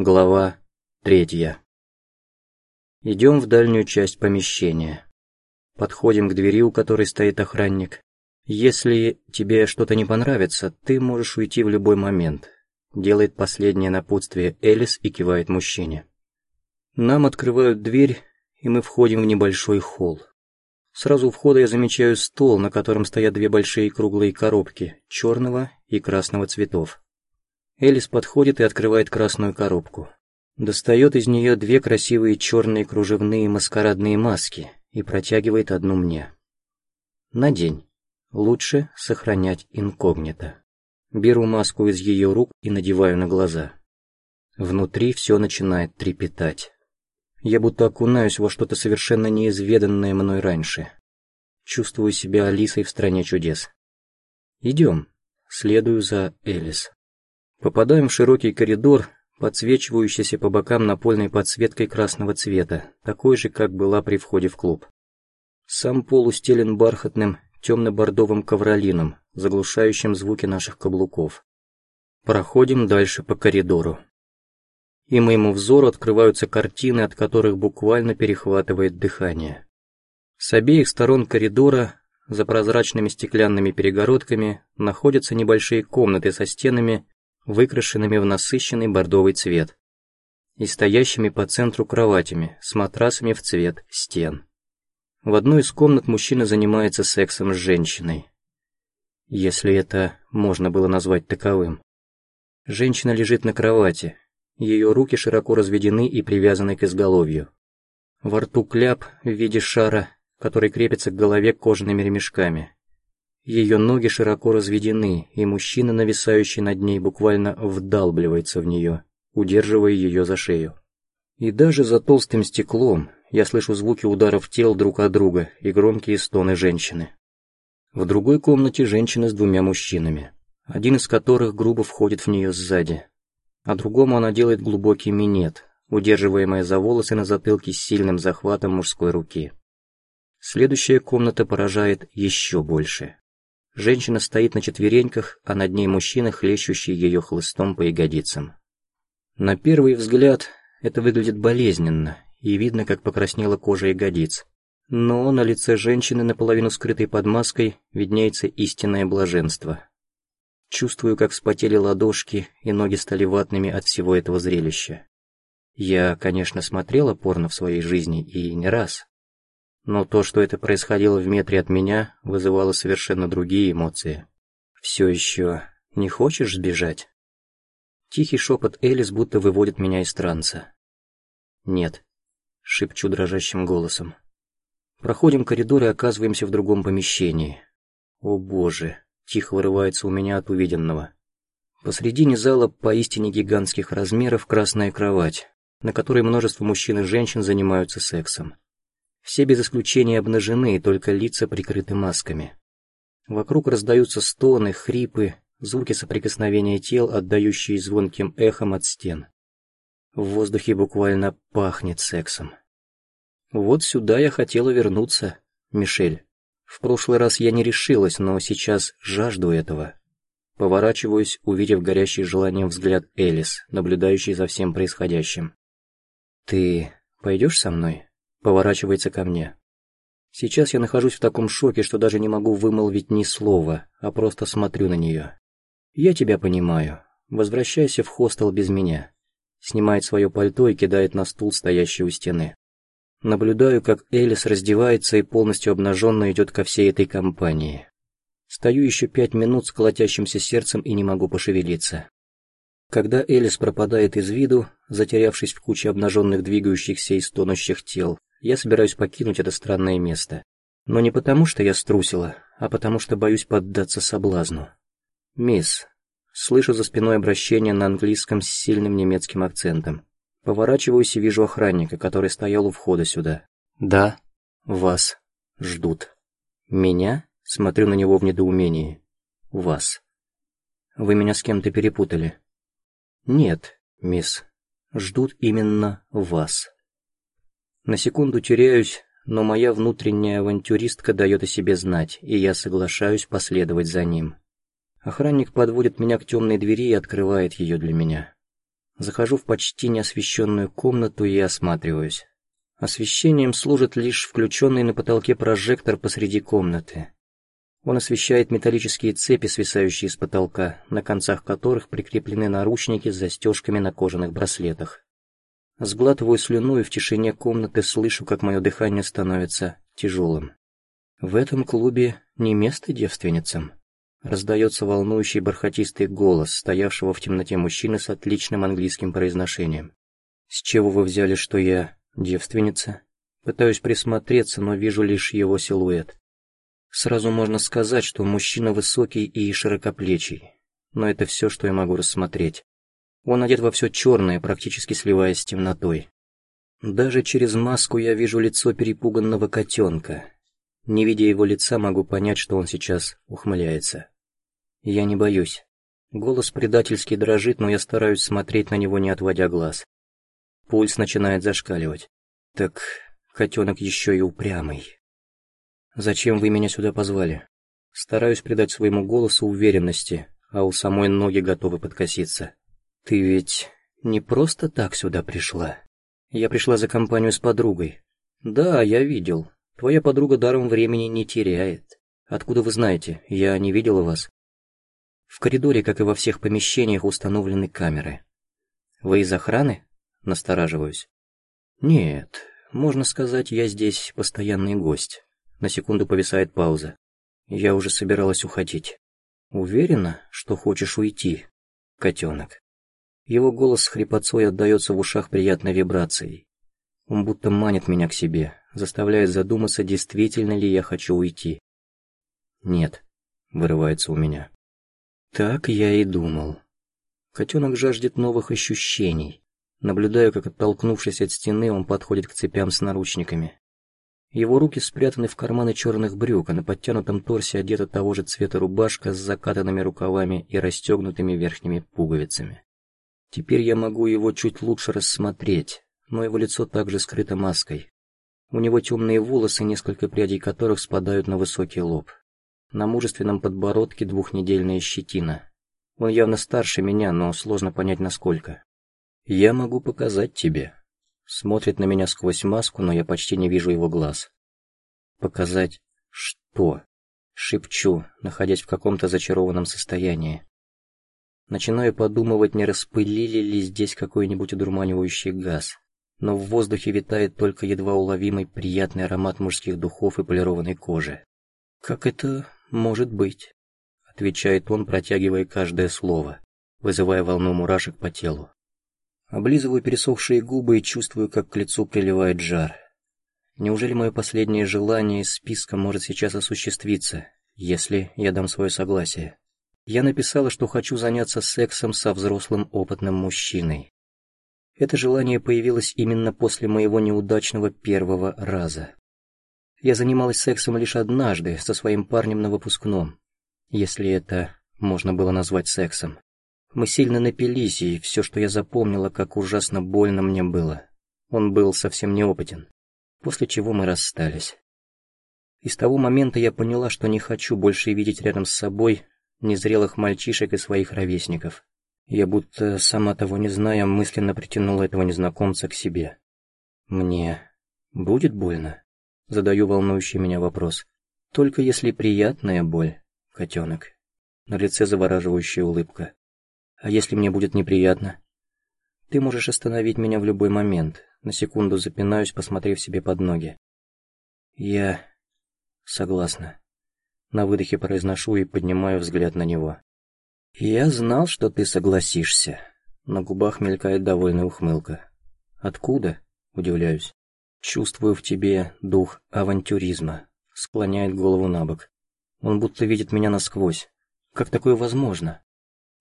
Глава третья. Идем в дальнюю часть помещения. Подходим к двери, у которой стоит охранник. Если тебе что-то не понравится, ты можешь уйти в любой момент. Делает последнее напутствие Элис и кивает мужчине. Нам открывают дверь, и мы входим в небольшой холл. Сразу у входа я замечаю стол, на котором стоят две большие круглые коробки, черного и красного цветов. Элис подходит и открывает красную коробку. Достает из нее две красивые черные кружевные маскарадные маски и протягивает одну мне. Надень. Лучше сохранять инкогнито. Беру маску из ее рук и надеваю на глаза. Внутри все начинает трепетать. Я будто окунаюсь во что-то совершенно неизведанное мной раньше. Чувствую себя Алисой в стране чудес. Идем. Следую за Элис. Попадаем в широкий коридор, подсвечивающийся по бокам напольной подсветкой красного цвета, такой же, как была при входе в клуб. Сам пол устелен бархатным, темно-бордовым ковролином, заглушающим звуки наших каблуков. Проходим дальше по коридору. И моему взору открываются картины, от которых буквально перехватывает дыхание. С обеих сторон коридора, за прозрачными стеклянными перегородками, находятся небольшие комнаты со стенами, выкрашенными в насыщенный бордовый цвет, и стоящими по центру кроватями с матрасами в цвет стен. В одной из комнат мужчина занимается сексом с женщиной. Если это можно было назвать таковым. Женщина лежит на кровати, ее руки широко разведены и привязаны к изголовью. Во рту кляп в виде шара, который крепится к голове кожаными ремешками. Ее ноги широко разведены, и мужчина, нависающий над ней, буквально вдалбливается в нее, удерживая ее за шею. И даже за толстым стеклом я слышу звуки ударов тел друг от друга и громкие стоны женщины. В другой комнате женщина с двумя мужчинами, один из которых грубо входит в нее сзади, а другому она делает глубокий минет, удерживаемая за волосы на затылке с сильным захватом мужской руки. Следующая комната поражает еще больше. Женщина стоит на четвереньках, а над ней мужчина, хлещущий ее хлыстом по ягодицам. На первый взгляд это выглядит болезненно, и видно, как покраснела кожа ягодиц. Но на лице женщины, наполовину скрытой под маской, виднеется истинное блаженство. Чувствую, как вспотели ладошки, и ноги стали ватными от всего этого зрелища. Я, конечно, смотрела порно в своей жизни, и не раз, но то, что это происходило в метре от меня, вызывало совершенно другие эмоции. «Все еще не хочешь сбежать?» Тихий шепот Элис будто выводит меня из транса. «Нет», — шепчу дрожащим голосом. Проходим коридор и оказываемся в другом помещении. «О боже!» — тихо вырывается у меня от увиденного. Посредине зала поистине гигантских размеров красная кровать, на которой множество мужчин и женщин занимаются сексом. Все без исключения обнажены, только лица прикрыты масками. Вокруг раздаются стоны, хрипы, звуки соприкосновения тел, отдающие звонким эхом от стен. В воздухе буквально пахнет сексом. Вот сюда я хотела вернуться, Мишель. В прошлый раз я не решилась, но сейчас жажду этого. Поворачиваюсь, увидев горящий желанием взгляд Элис, наблюдающий за всем происходящим. «Ты пойдешь со мной?» Поворачивается ко мне. Сейчас я нахожусь в таком шоке, что даже не могу вымолвить ни слова, а просто смотрю на нее. Я тебя понимаю. Возвращайся в хостел без меня. Снимает свое пальто и кидает на стул, стоящий у стены. Наблюдаю, как Элис раздевается и полностью обнаженно идет ко всей этой компании. Стою еще пять минут с колотящимся сердцем и не могу пошевелиться. Когда Элис пропадает из виду, затерявшись в куче обнаженных двигающихся и стонущих тел, я собираюсь покинуть это странное место. Но не потому, что я струсила, а потому, что боюсь поддаться соблазну. «Мисс», слышу за спиной обращение на английском с сильным немецким акцентом. Поворачиваюсь и вижу охранника, который стоял у входа сюда. «Да, вас ждут». «Меня?» Смотрю на него в недоумении. «Вас». «Вы меня с кем-то перепутали». «Нет, мисс, ждут именно вас». На секунду теряюсь, но моя внутренняя авантюристка дает о себе знать, и я соглашаюсь последовать за ним. Охранник подводит меня к темной двери и открывает ее для меня. Захожу в почти неосвещенную комнату и осматриваюсь. Освещением служит лишь включенный на потолке прожектор посреди комнаты. Он освещает металлические цепи, свисающие с потолка, на концах которых прикреплены наручники с застежками на кожаных браслетах. Сглатываю слюну и в тишине комнаты слышу, как мое дыхание становится тяжелым. В этом клубе не место девственницам. Раздается волнующий бархатистый голос, стоявшего в темноте мужчины с отличным английским произношением. «С чего вы взяли, что я девственница?» Пытаюсь присмотреться, но вижу лишь его силуэт. Сразу можно сказать, что мужчина высокий и широкоплечий, но это все, что я могу рассмотреть. Он одет во все черное, практически сливаясь с темнотой. Даже через маску я вижу лицо перепуганного котенка. Не видя его лица, могу понять, что он сейчас ухмыляется. Я не боюсь. Голос предательски дрожит, но я стараюсь смотреть на него, не отводя глаз. Пульс начинает зашкаливать. Так котенок еще и упрямый. «Зачем вы меня сюда позвали?» Стараюсь придать своему голосу уверенности, а у самой ноги готовы подкоситься. «Ты ведь не просто так сюда пришла?» «Я пришла за компанию с подругой». «Да, я видел. Твоя подруга даром времени не теряет. Откуда вы знаете? Я не видела вас». В коридоре, как и во всех помещениях, установлены камеры. «Вы из охраны?» Настораживаюсь. «Нет, можно сказать, я здесь постоянный гость». На секунду повисает пауза. Я уже собиралась уходить. Уверена, что хочешь уйти, котенок. Его голос с хрипотцой отдается в ушах приятной вибрацией. Он будто манит меня к себе, заставляет задуматься, действительно ли я хочу уйти. «Нет», — вырывается у меня. Так я и думал. Котенок жаждет новых ощущений. Наблюдаю, как, оттолкнувшись от стены, он подходит к цепям с наручниками. Его руки спрятаны в карманы черных брюк, а на подтянутом торсе одета того же цвета рубашка с закатанными рукавами и расстегнутыми верхними пуговицами. Теперь я могу его чуть лучше рассмотреть, но его лицо также скрыто маской. У него темные волосы, несколько прядей которых спадают на высокий лоб. На мужественном подбородке двухнедельная щетина. Он явно старше меня, но сложно понять насколько. «Я могу показать тебе», Смотрит на меня сквозь маску, но я почти не вижу его глаз. Показать что? Шепчу, находясь в каком-то зачарованном состоянии. Начинаю подумывать, не распылили ли здесь какой-нибудь одурманивающий газ. Но в воздухе витает только едва уловимый приятный аромат мужских духов и полированной кожи. «Как это может быть?» — отвечает он, протягивая каждое слово, вызывая волну мурашек по телу. Облизываю пересохшие губы и чувствую, как к лицу приливает жар. Неужели мое последнее желание из списка может сейчас осуществиться, если я дам свое согласие? Я написала, что хочу заняться сексом со взрослым опытным мужчиной. Это желание появилось именно после моего неудачного первого раза. Я занималась сексом лишь однажды со своим парнем на выпускном, если это можно было назвать сексом. Мы сильно напились, и все, что я запомнила, как ужасно больно мне было. Он был совсем неопытен. После чего мы расстались. И с того момента я поняла, что не хочу больше видеть рядом с собой незрелых мальчишек и своих ровесников. Я будто, сама того не зная, мысленно притянула этого незнакомца к себе. «Мне будет больно?» Задаю волнующий меня вопрос. «Только если приятная боль, котенок». На лице завораживающая улыбка. А если мне будет неприятно? Ты можешь остановить меня в любой момент. На секунду запинаюсь, посмотрев себе под ноги. Я согласна. На выдохе произношу и поднимаю взгляд на него. Я знал, что ты согласишься. На губах мелькает довольная ухмылка. Откуда? Удивляюсь. Чувствую в тебе дух авантюризма. Склоняет голову на бок. Он будто видит меня насквозь. Как такое возможно?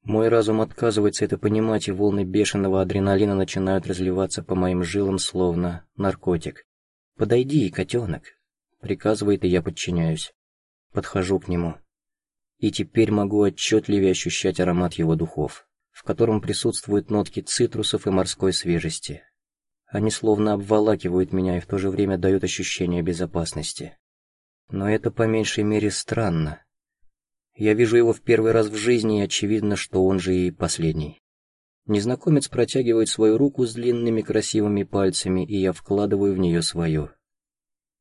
Мой разум отказывается это понимать, и волны бешеного адреналина начинают разливаться по моим жилам, словно наркотик. «Подойди, котенок!» — приказывает, и я подчиняюсь. Подхожу к нему. И теперь могу отчетливее ощущать аромат его духов, в котором присутствуют нотки цитрусов и морской свежести. Они словно обволакивают меня и в то же время дают ощущение безопасности. Но это по меньшей мере странно. Я вижу его в первый раз в жизни, и очевидно, что он же и последний. Незнакомец протягивает свою руку с длинными красивыми пальцами, и я вкладываю в нее свою.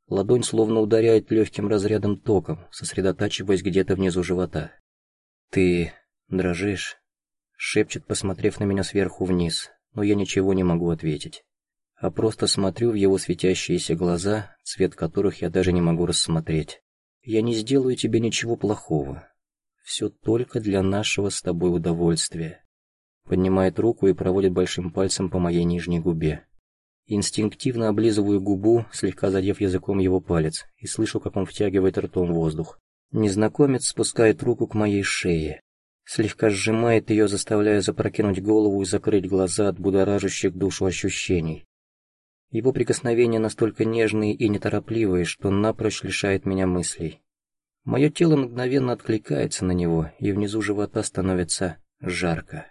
Ладонь словно ударяет легким разрядом током, сосредотачиваясь где-то внизу живота. «Ты дрожишь?» — шепчет, посмотрев на меня сверху вниз, но я ничего не могу ответить. А просто смотрю в его светящиеся глаза, цвет которых я даже не могу рассмотреть. «Я не сделаю тебе ничего плохого. Все только для нашего с тобой удовольствия поднимает руку и проводит большим пальцем по моей нижней губе. Инстинктивно облизываю губу, слегка задев языком его палец, и слышу, как он втягивает ртом воздух. Незнакомец спускает руку к моей шее, слегка сжимает ее, заставляя запрокинуть голову и закрыть глаза от будоражащих душу ощущений. Его прикосновения настолько нежные и неторопливые, что напрочь лишает меня мыслей. Мое тело мгновенно откликается на него, и внизу живота становится жарко.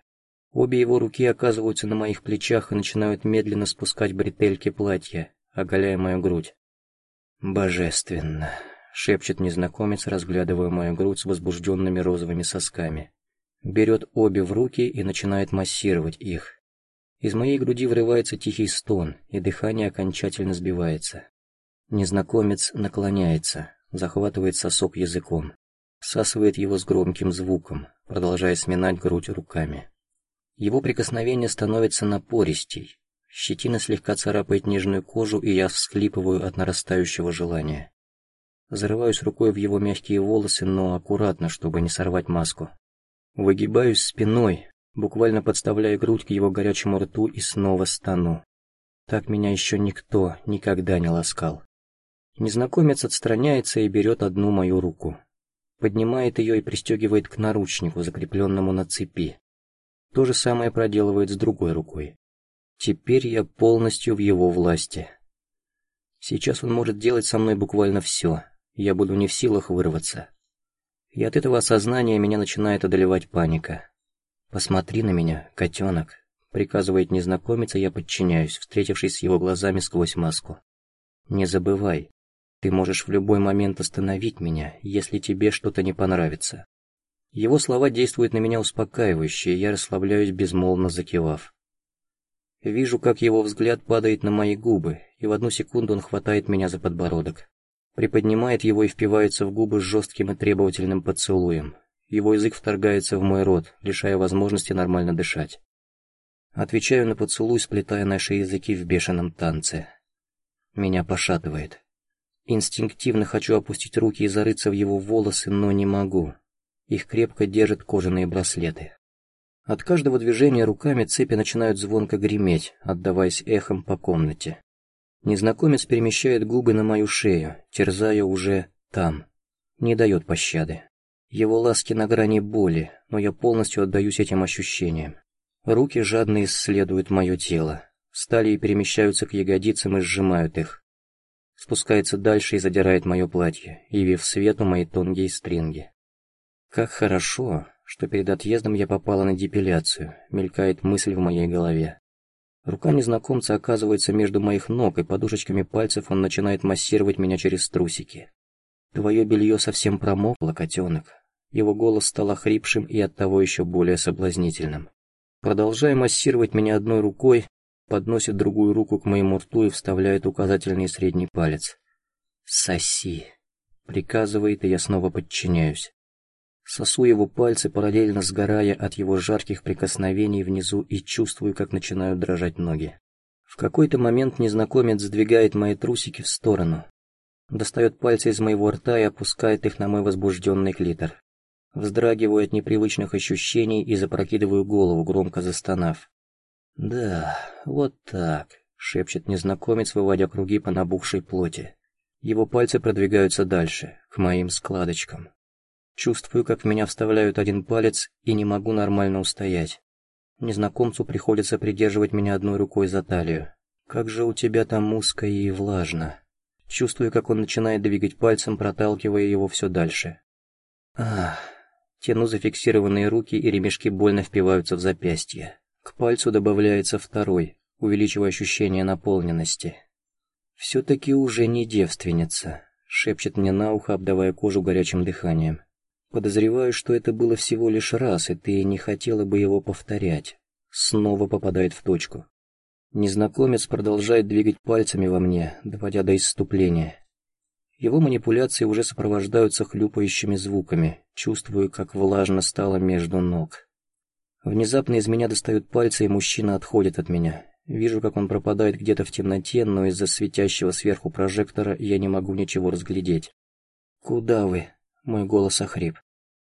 Обе его руки оказываются на моих плечах и начинают медленно спускать бретельки платья, оголяя мою грудь. «Божественно!» — шепчет незнакомец, разглядывая мою грудь с возбужденными розовыми сосками. Берет обе в руки и начинает массировать их. Из моей груди врывается тихий стон, и дыхание окончательно сбивается. Незнакомец наклоняется, захватывает сосок языком, всасывает его с громким звуком, продолжая сминать грудь руками. Его прикосновение становится напористей. Щетина слегка царапает нежную кожу, и я всхлипываю от нарастающего желания. Зарываюсь рукой в его мягкие волосы, но аккуратно, чтобы не сорвать маску. Выгибаюсь спиной, буквально подставляя грудь к его горячему рту и снова стану. Так меня еще никто никогда не ласкал. Незнакомец отстраняется и берет одну мою руку. Поднимает ее и пристегивает к наручнику, закрепленному на цепи. То же самое проделывает с другой рукой. Теперь я полностью в его власти. Сейчас он может делать со мной буквально все. Я буду не в силах вырваться. И от этого осознания меня начинает одолевать паника. «Посмотри на меня, котенок», — приказывает незнакомец, и я подчиняюсь, встретившись с его глазами сквозь маску. «Не забывай, ты можешь в любой момент остановить меня, если тебе что-то не понравится. Его слова действуют на меня успокаивающе, и я расслабляюсь, безмолвно закивав. Вижу, как его взгляд падает на мои губы, и в одну секунду он хватает меня за подбородок. Приподнимает его и впивается в губы с жестким и требовательным поцелуем. Его язык вторгается в мой рот, лишая возможности нормально дышать. Отвечаю на поцелуй, сплетая наши языки в бешеном танце. Меня пошатывает. Инстинктивно хочу опустить руки и зарыться в его волосы, но не могу. Их крепко держат кожаные браслеты. От каждого движения руками цепи начинают звонко греметь, отдаваясь эхом по комнате. Незнакомец перемещает губы на мою шею, терзая уже там. Не дает пощады. Его ласки на грани боли, но я полностью отдаюсь этим ощущениям. Руки жадно исследуют мое тело. Стали перемещаются к ягодицам и сжимают их. Спускается дальше и задирает мое платье, явив свету мои тонкие стринги. Как хорошо, что перед отъездом я попала на депиляцию, мелькает мысль в моей голове. Рука незнакомца оказывается между моих ног, и подушечками пальцев он начинает массировать меня через трусики. «Твое белье совсем промокло, котенок». Его голос стал охрипшим и оттого еще более соблазнительным. Продолжая массировать меня одной рукой, подносит другую руку к моему рту и вставляет указательный и средний палец. «Соси!» — приказывает, и я снова подчиняюсь. Сосу его пальцы, параллельно сгорая от его жарких прикосновений внизу и чувствую, как начинают дрожать ноги. В какой-то момент незнакомец сдвигает мои трусики в сторону, достает пальцы из моего рта и опускает их на мой возбужденный клитор. Вздрагиваю от непривычных ощущений и запрокидываю голову, громко застонав. «Да, вот так», — шепчет незнакомец, выводя круги по набухшей плоти. Его пальцы продвигаются дальше, к моим складочкам. Чувствую, как в меня вставляют один палец и не могу нормально устоять. Незнакомцу приходится придерживать меня одной рукой за талию. Как же у тебя там узко и влажно. Чувствую, как он начинает двигать пальцем, проталкивая его все дальше. Ах, тяну зафиксированные руки, и ремешки больно впиваются в запястье. К пальцу добавляется второй, увеличивая ощущение наполненности. «Все-таки уже не девственница», — шепчет мне на ухо, обдавая кожу горячим дыханием. Подозреваю, что это было всего лишь раз, и ты не хотела бы его повторять. снова попадает в точку. Незнакомец продолжает двигать пальцами во мне, доводя до исступления. Его манипуляции уже сопровождаются хлюпающими звуками, чувствую, как влажно стало между ног. Внезапно из меня достают пальцы, и мужчина отходит от меня. Вижу, как он пропадает где-то в темноте, но из-за светящего сверху прожектора я не могу ничего разглядеть. «Куда вы?» — мой голос охрип.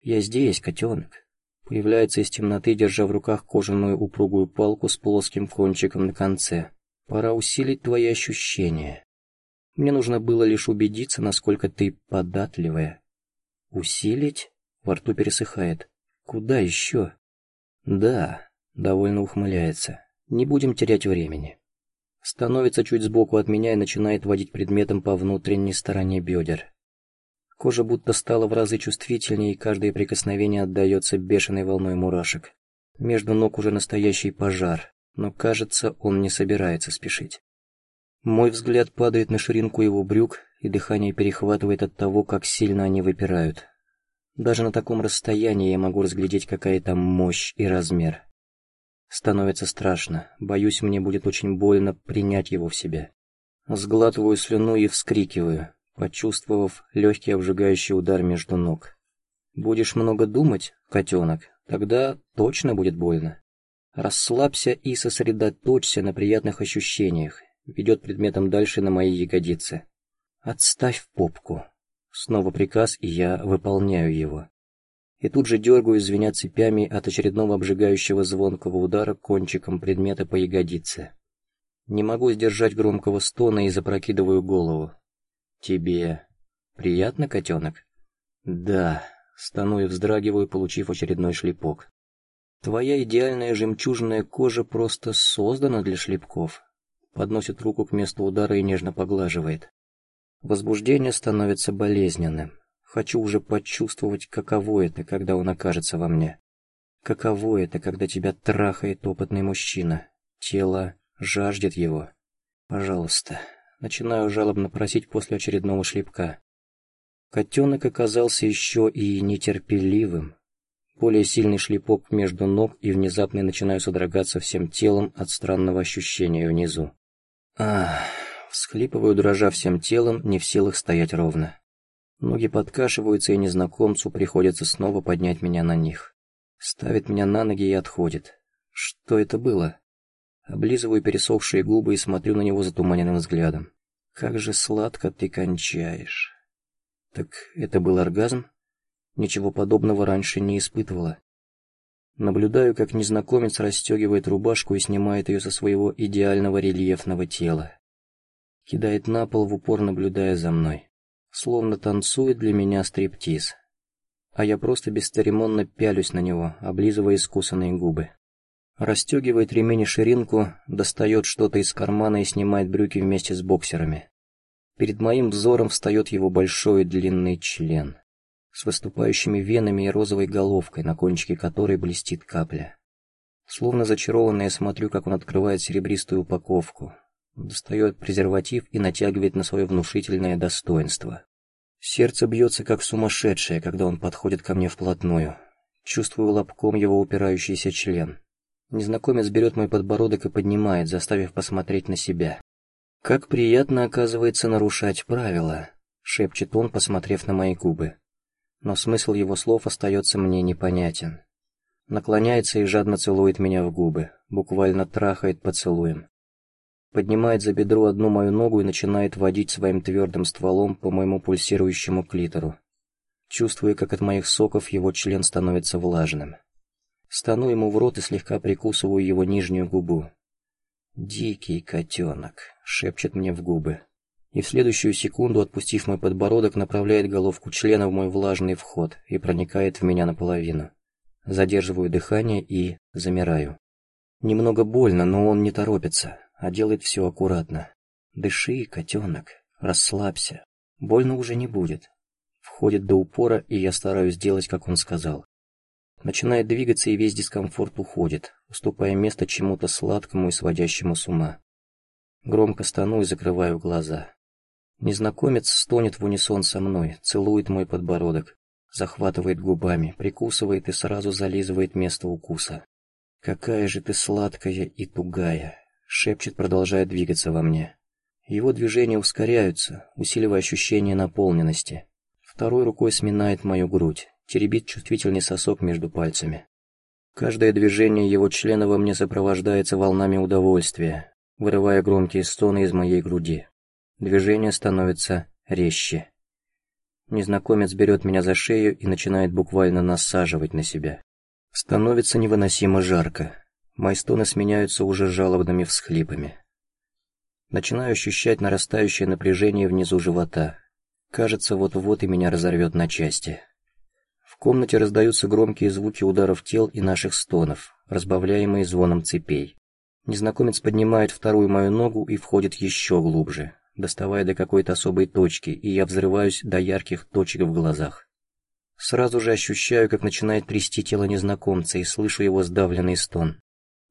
«Я здесь, котенок». Появляется из темноты, держа в руках кожаную упругую палку с плоским кончиком на конце. «Пора усилить твои ощущения». Мне нужно было лишь убедиться, насколько ты податливая. Усилить? Во рту пересыхает. Куда еще? Да, довольно ухмыляется. Не будем терять времени. Становится чуть сбоку от меня и начинает водить предметом по внутренней стороне бедер. Кожа будто стала в разы чувствительнее, и каждое прикосновение отдается бешеной волной мурашек. Между ног уже настоящий пожар, но кажется, он не собирается спешить. Мой взгляд падает на ширинку его брюк, и дыхание перехватывает от того, как сильно они выпирают. Даже на таком расстоянии я могу разглядеть, какая там мощь и размер. Становится страшно, боюсь, мне будет очень больно принять его в себя. Сглатываю слюну и вскрикиваю, почувствовав легкий обжигающий удар между ног. Будешь много думать, котенок, тогда точно будет больно. Расслабься и сосредоточься на приятных ощущениях, ведет предметом дальше на мои ягодицы. «Отставь попку». Снова приказ, и я выполняю его. И тут же дергаю, звеня цепями от очередного обжигающего звонкого удара кончиком предмета по ягодице. Не могу сдержать громкого стона и запрокидываю голову. «Тебе приятно, котенок?» «Да», — стану и вздрагиваю, получив очередной шлепок. «Твоя идеальная жемчужная кожа просто создана для шлепков подносит руку к месту удара и нежно поглаживает. Возбуждение становится болезненным. Хочу уже почувствовать, каково это, когда он окажется во мне. Каково это, когда тебя трахает опытный мужчина. Тело жаждет его. Пожалуйста. Начинаю жалобно просить после очередного шлепка. Котенок оказался еще и нетерпеливым. Более сильный шлепок между ног и внезапно начинаю содрогаться всем телом от странного ощущения внизу. Ах, всхлипываю, дрожа всем телом, не в силах стоять ровно. Ноги подкашиваются, и незнакомцу приходится снова поднять меня на них. Ставит меня на ноги и отходит. Что это было? Облизываю пересохшие губы и смотрю на него затуманенным взглядом. Как же сладко ты кончаешь. Так это был оргазм? Ничего подобного раньше не испытывала. Наблюдаю, как незнакомец расстегивает рубашку и снимает ее со своего идеального рельефного тела. Кидает на пол в упор, наблюдая за мной. Словно танцует для меня стриптиз. А я просто бесцеремонно пялюсь на него, облизывая искусанные губы. Расстегивает ремень и ширинку, достает что-то из кармана и снимает брюки вместе с боксерами. Перед моим взором встает его большой длинный член с выступающими венами и розовой головкой, на кончике которой блестит капля. Словно зачарованная смотрю, как он открывает серебристую упаковку, достает презерватив и натягивает на свое внушительное достоинство. Сердце бьется как сумасшедшее, когда он подходит ко мне вплотную. Чувствую лобком его упирающийся член. Незнакомец берет мой подбородок и поднимает, заставив посмотреть на себя. «Как приятно, оказывается, нарушать правила», — шепчет он, посмотрев на мои губы но смысл его слов остается мне непонятен. Наклоняется и жадно целует меня в губы, буквально трахает поцелуем. Поднимает за бедро одну мою ногу и начинает водить своим твердым стволом по моему пульсирующему клитору. Чувствуя, как от моих соков его член становится влажным. Стану ему в рот и слегка прикусываю его нижнюю губу. «Дикий котенок», — шепчет мне в губы и в следующую секунду, отпустив мой подбородок, направляет головку члена в мой влажный вход и проникает в меня наполовину. Задерживаю дыхание и замираю. Немного больно, но он не торопится, а делает все аккуратно. Дыши, котенок, расслабься. Больно уже не будет. Входит до упора, и я стараюсь сделать, как он сказал. Начинает двигаться, и весь дискомфорт уходит, уступая место чему-то сладкому и сводящему с ума. Громко стану и закрываю глаза. Незнакомец стонет в унисон со мной, целует мой подбородок, захватывает губами, прикусывает и сразу зализывает место укуса. «Какая же ты сладкая и тугая!» — шепчет, продолжая двигаться во мне. Его движения ускоряются, усиливая ощущение наполненности. Второй рукой сминает мою грудь, теребит чувствительный сосок между пальцами. Каждое движение его члена во мне сопровождается волнами удовольствия, вырывая громкие стоны из моей груди. Движение становится резче. Незнакомец берет меня за шею и начинает буквально насаживать на себя. Становится невыносимо жарко. Мои стоны сменяются уже жалобными всхлипами. Начинаю ощущать нарастающее напряжение внизу живота. Кажется, вот-вот и меня разорвет на части. В комнате раздаются громкие звуки ударов тел и наших стонов, разбавляемые звоном цепей. Незнакомец поднимает вторую мою ногу и входит еще глубже, доставая до какой-то особой точки, и я взрываюсь до ярких точек в глазах. Сразу же ощущаю, как начинает трясти тело незнакомца, и слышу его сдавленный стон.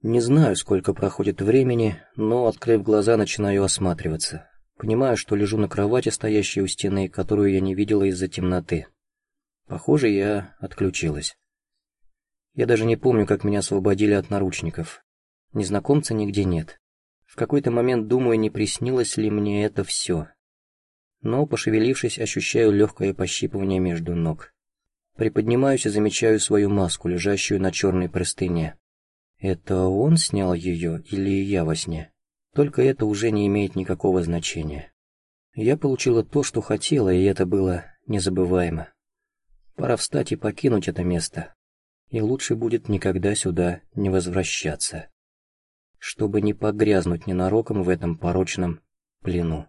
Не знаю, сколько проходит времени, но, открыв глаза, начинаю осматриваться. Понимаю, что лежу на кровати, стоящей у стены, которую я не видела из-за темноты. Похоже, я отключилась. Я даже не помню, как меня освободили от наручников. Незнакомца нигде нет. В какой-то момент думаю, не приснилось ли мне это все. Но, пошевелившись, ощущаю легкое пощипывание между ног. Приподнимаюсь и замечаю свою маску, лежащую на черной простыне. Это он снял ее или я во сне? Только это уже не имеет никакого значения. Я получила то, что хотела, и это было незабываемо. Пора встать и покинуть это место. И лучше будет никогда сюда не возвращаться. Чтобы не погрязнуть ненароком в этом порочном плену.